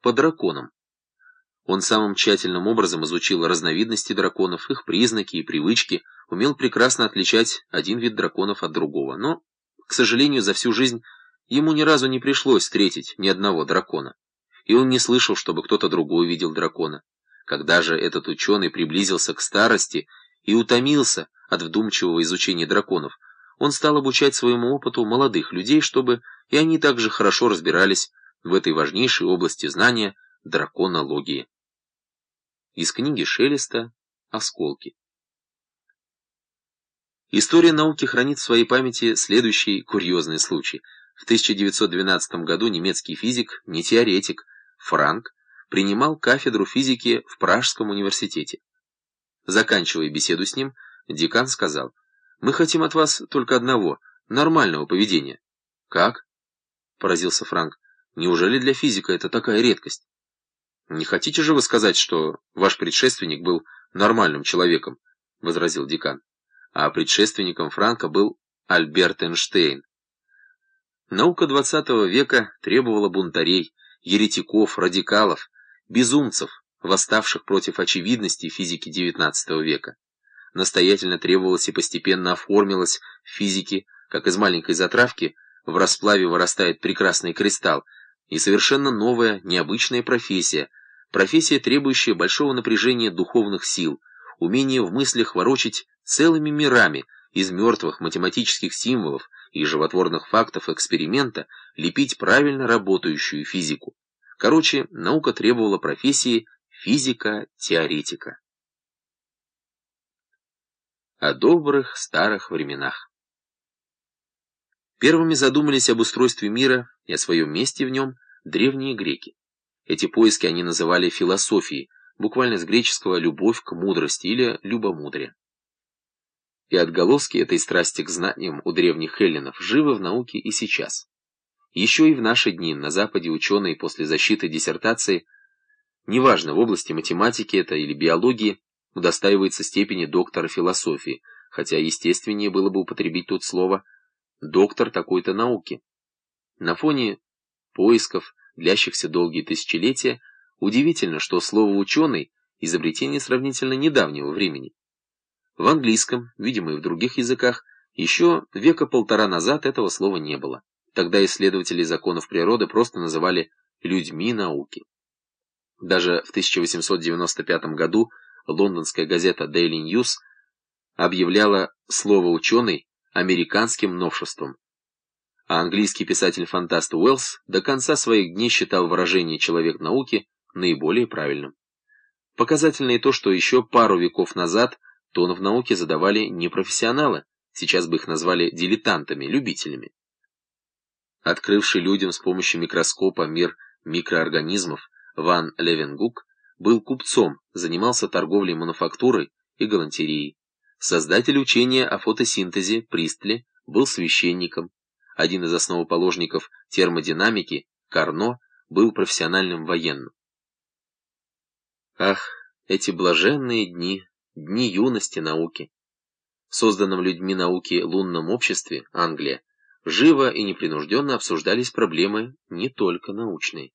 по драконам. Он самым тщательным образом изучил разновидности драконов, их признаки и привычки, умел прекрасно отличать один вид драконов от другого, но, к сожалению, за всю жизнь ему ни разу не пришлось встретить ни одного дракона, и он не слышал, чтобы кто-то другой видел дракона. Когда же этот ученый приблизился к старости и утомился от вдумчивого изучения драконов, он стал обучать своему опыту молодых людей, чтобы и они также хорошо разбирались в этой важнейшей области знания драконологии. Из книги Шелеста «Осколки». История науки хранит в своей памяти следующий курьезный случай. В 1912 году немецкий физик, не теоретик, Франк, принимал кафедру физики в Пражском университете. Заканчивая беседу с ним, декан сказал, «Мы хотим от вас только одного, нормального поведения». «Как?» — поразился Франк. «Неужели для физика это такая редкость?» «Не хотите же вы сказать, что ваш предшественник был нормальным человеком?» — возразил декан. А предшественником Франка был Альберт Эйнштейн. Наука XX века требовала бунтарей, еретиков, радикалов, безумцев, восставших против очевидности физики XIX века. Настоятельно требовалось и постепенно оформилось в физике, как из маленькой затравки в расплаве вырастает прекрасный кристалл, и совершенно новая, необычная профессия, профессия, требующая большого напряжения духовных сил, умения в мыслях ворочать целыми мирами из мертвых математических символов и животворных фактов эксперимента лепить правильно работающую физику. Короче, наука требовала профессии физика-теоретика. О добрых старых временах. Первыми задумались об устройстве мира и о своем месте в нем древние греки. Эти поиски они называли философией, буквально с греческого «любовь к мудрости» или «любомудрие». И отголоски этой страсти к знаниям у древних эллинов живы в науке и сейчас. Еще и в наши дни на Западе ученые после защиты диссертации, неважно в области математики это или биологии, удостаивается степени доктора философии, хотя естественнее было бы употребить тут слово «доктор такой-то науки». На фоне поисков, длящихся долгие тысячелетия, удивительно, что слово «ученый» — изобретение сравнительно недавнего времени. В английском, видимо и в других языках, еще века полтора назад этого слова не было. Тогда исследователи законов природы просто называли «людьми науки». Даже в 1895 году лондонская газета Daily News объявляла слово «ученый» американским новшеством. А английский писатель-фантаст Уэллс до конца своих дней считал выражение «человек науки» наиболее правильным. Показательно и то, что еще пару веков назад тон в науке задавали не профессионалы, сейчас бы их назвали дилетантами, любителями открывший людям с помощью микроскопа мир микроорганизмов Ван Левенгук, был купцом, занимался торговлей мануфактурой и галантереей. Создатель учения о фотосинтезе Пристле был священником. Один из основоположников термодинамики, Карно, был профессиональным военным. Ах, эти блаженные дни, дни юности науки! В созданном людьми науки лунном обществе, Англия, живо и непринужденно обсуждались проблемы не только научные.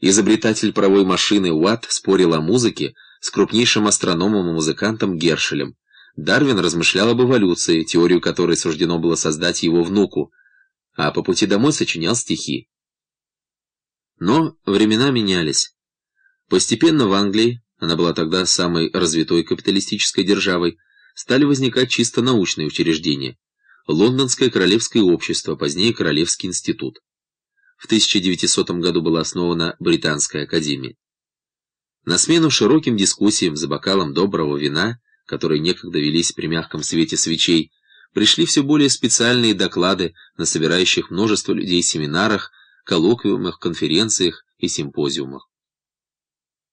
Изобретатель паровой машины Уатт спорил о музыке с крупнейшим астрономом и музыкантом Гершелем. Дарвин размышлял об эволюции, теорию которой суждено было создать его внуку, а по пути домой сочинял стихи. Но времена менялись. Постепенно в Англии, она была тогда самой развитой капиталистической державой, стали возникать чисто научные учреждения. Лондонское королевское общество, позднее Королевский институт. В 1900 году была основана Британская академия. На смену широким дискуссиям за бокалом доброго вина, которые некогда велись при мягком свете свечей, пришли все более специальные доклады на собирающих множество людей семинарах, коллоквиумах, конференциях и симпозиумах.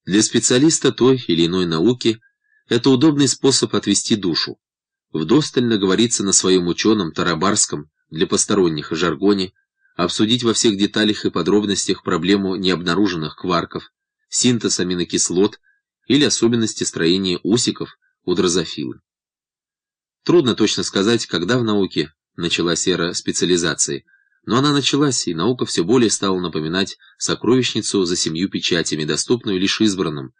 Для специалиста той или иной науки это удобный способ отвести душу. Вдосталь наговориться на своем ученом тарабарском для посторонних жаргоне, обсудить во всех деталях и подробностях проблему необнаруженных кварков, синтез аминокислот или особенности строения усиков у дрозофилы. Трудно точно сказать, когда в науке началась эра специализации, Но она началась, и наука все более стала напоминать сокровищницу за семью печатями, доступную лишь избранным,